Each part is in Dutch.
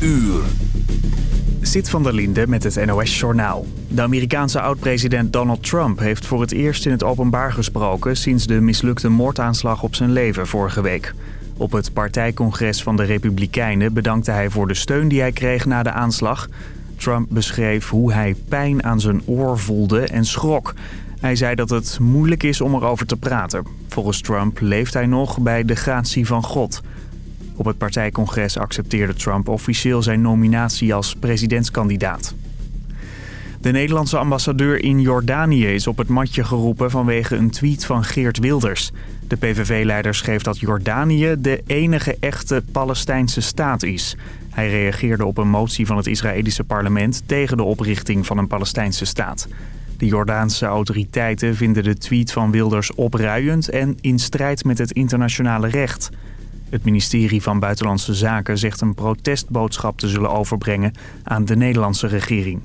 uur. Zit van der Linde met het NOS-journaal. De Amerikaanse oud-president Donald Trump heeft voor het eerst in het openbaar gesproken... sinds de mislukte moordaanslag op zijn leven vorige week. Op het partijcongres van de Republikeinen bedankte hij voor de steun die hij kreeg na de aanslag. Trump beschreef hoe hij pijn aan zijn oor voelde en schrok. Hij zei dat het moeilijk is om erover te praten. Volgens Trump leeft hij nog bij de gratie van God... Op het partijcongres accepteerde Trump officieel zijn nominatie als presidentskandidaat. De Nederlandse ambassadeur in Jordanië is op het matje geroepen vanwege een tweet van Geert Wilders. De PVV-leider schreef dat Jordanië de enige echte Palestijnse staat is. Hij reageerde op een motie van het Israëlische parlement tegen de oprichting van een Palestijnse staat. De Jordaanse autoriteiten vinden de tweet van Wilders opruiend en in strijd met het internationale recht. Het ministerie van Buitenlandse Zaken zegt een protestboodschap te zullen overbrengen aan de Nederlandse regering.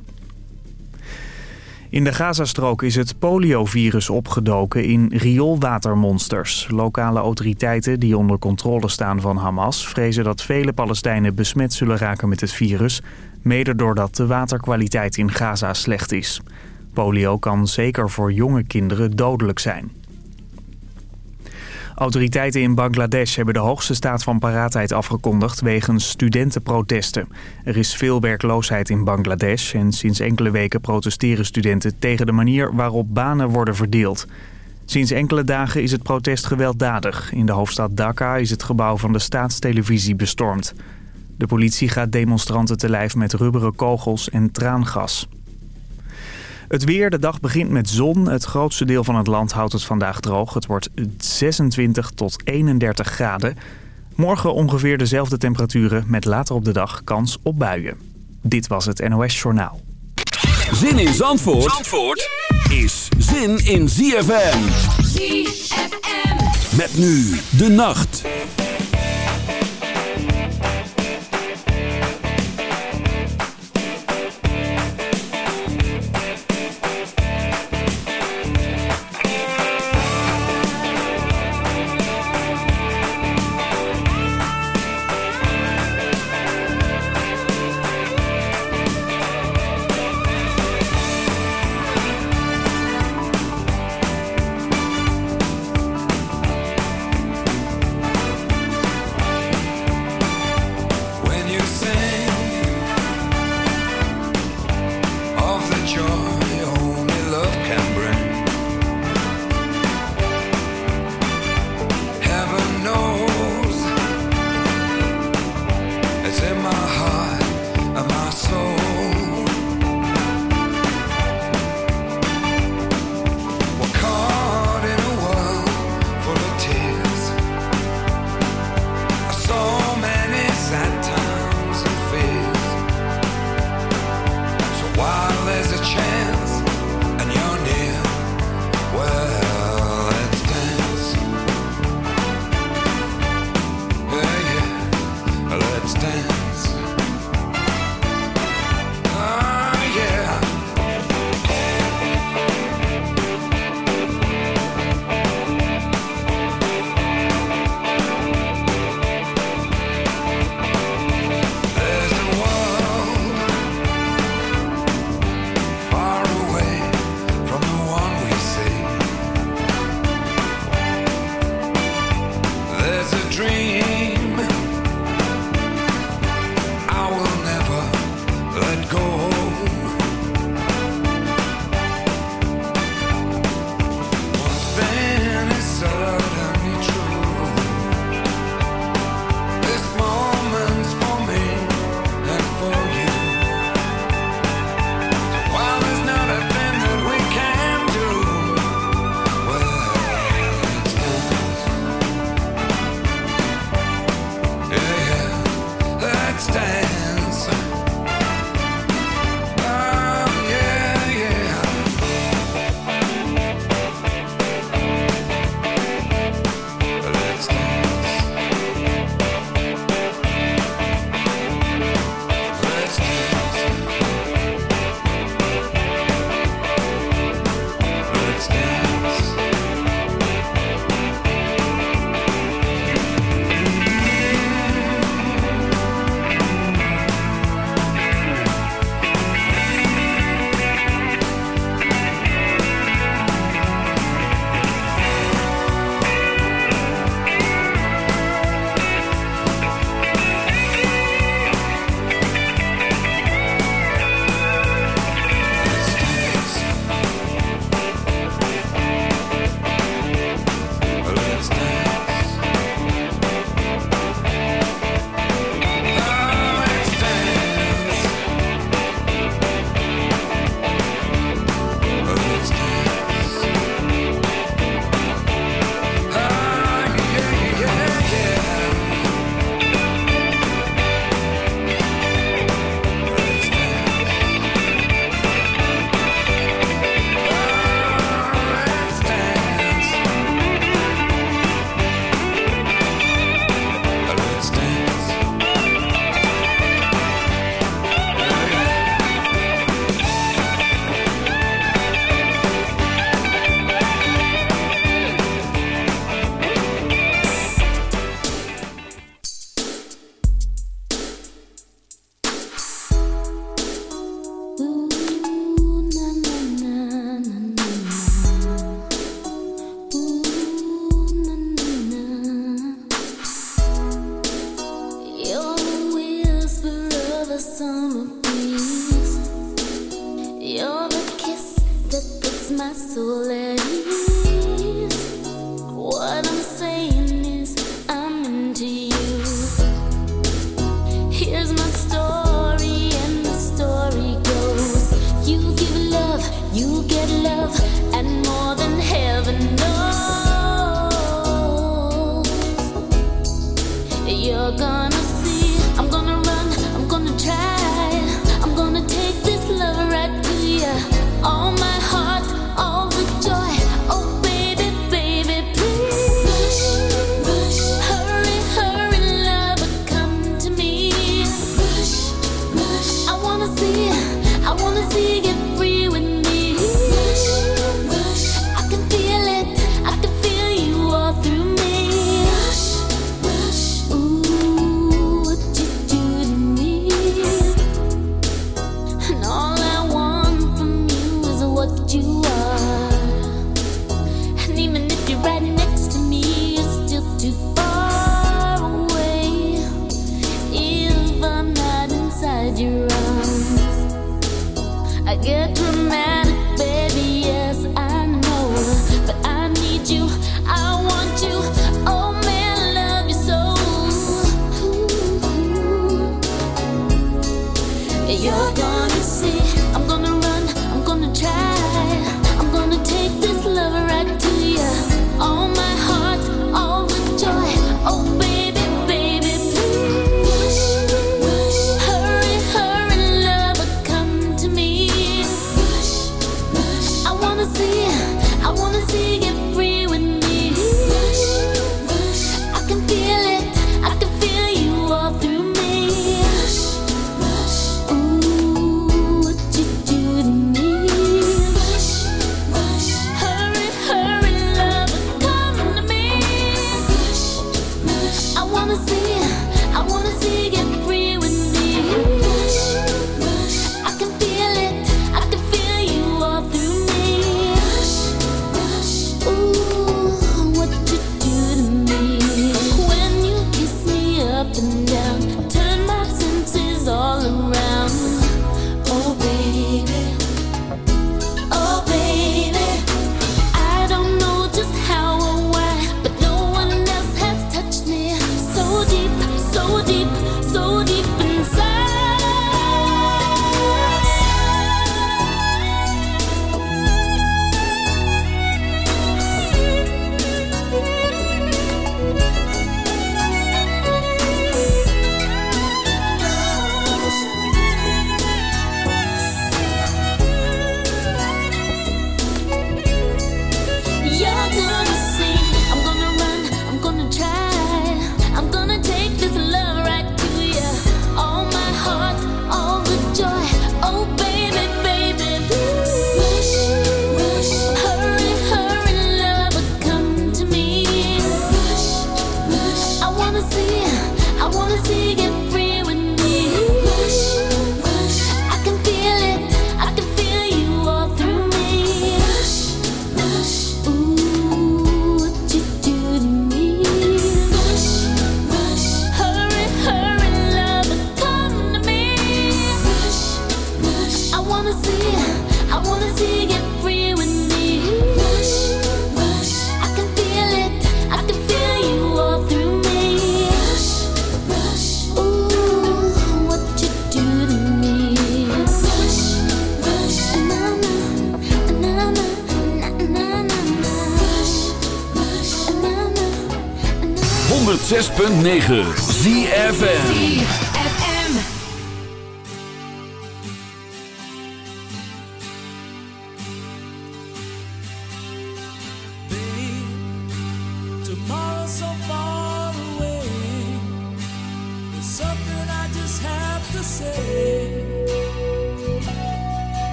In de Gazastrook is het poliovirus opgedoken in rioolwatermonsters. Lokale autoriteiten die onder controle staan van Hamas... vrezen dat vele Palestijnen besmet zullen raken met het virus... mede doordat de waterkwaliteit in Gaza slecht is. Polio kan zeker voor jonge kinderen dodelijk zijn. Autoriteiten in Bangladesh hebben de hoogste staat van paraatheid afgekondigd wegens studentenprotesten. Er is veel werkloosheid in Bangladesh en sinds enkele weken protesteren studenten tegen de manier waarop banen worden verdeeld. Sinds enkele dagen is het protest gewelddadig. In de hoofdstad Dhaka is het gebouw van de staatstelevisie bestormd. De politie gaat demonstranten te lijf met rubberen kogels en traangas. Het weer, de dag begint met zon. Het grootste deel van het land houdt het vandaag droog. Het wordt 26 tot 31 graden. Morgen ongeveer dezelfde temperaturen met later op de dag kans op buien. Dit was het NOS Journaal. Zin in Zandvoort, Zandvoort is zin in ZFM. ZFM. Met nu de nacht.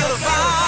feel the vibe.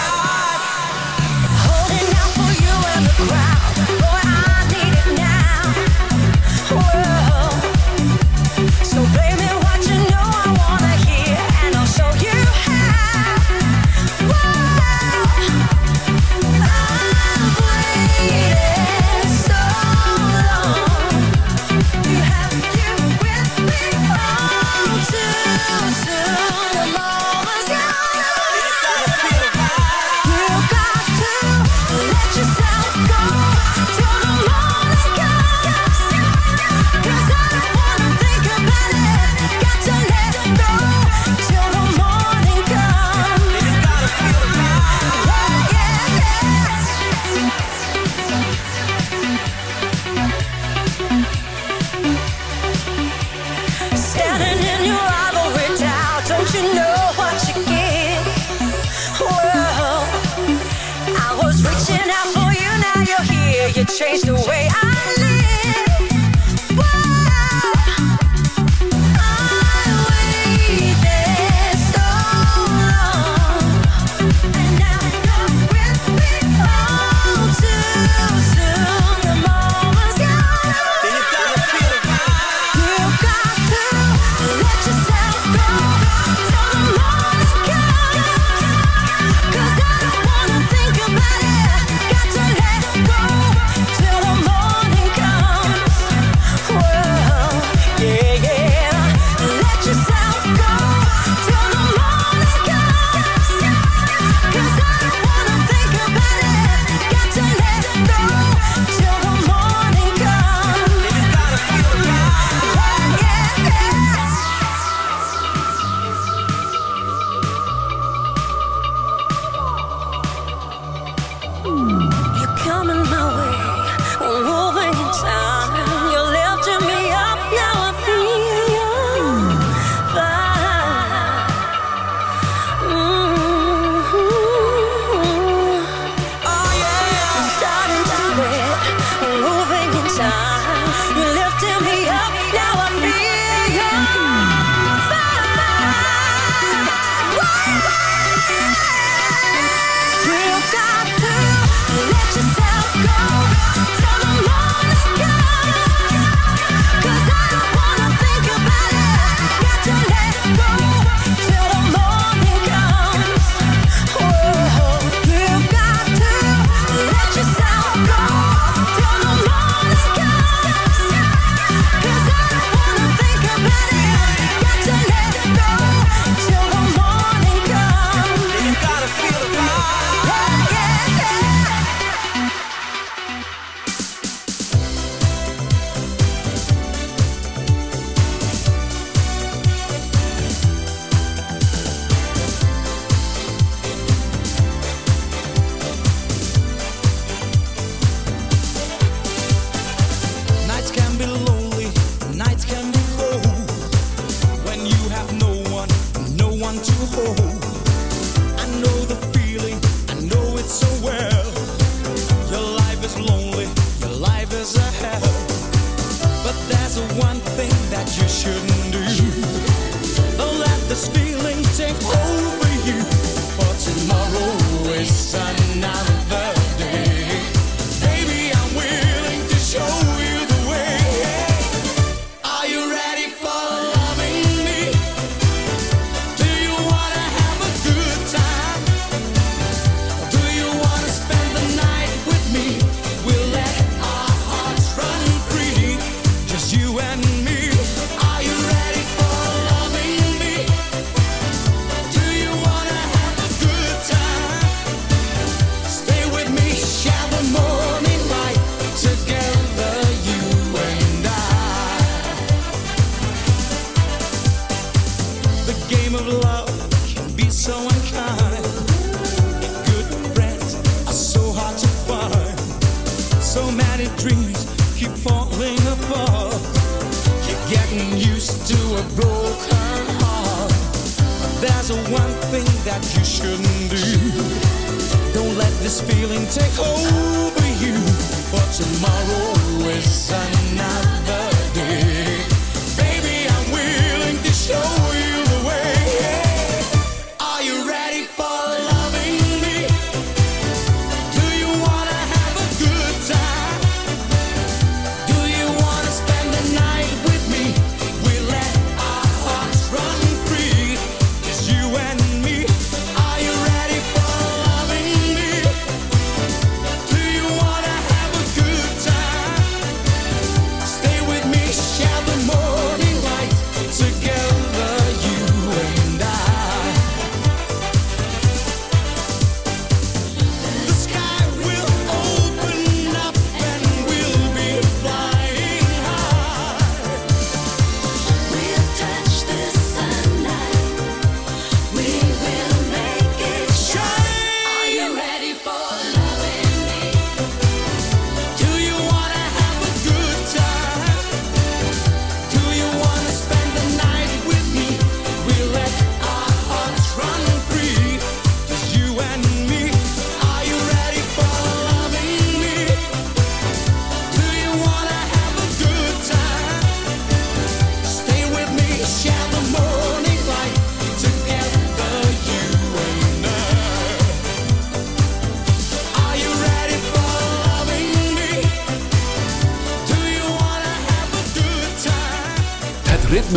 this side.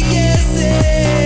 guessing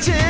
chance.